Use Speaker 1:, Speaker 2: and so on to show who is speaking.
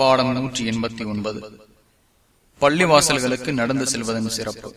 Speaker 1: பாடம் நூற்றி எண்பத்தி ஒன்பது. பள்ளிவாசல்களுக்கு நடந்து செல்வதன் சிறப்பு.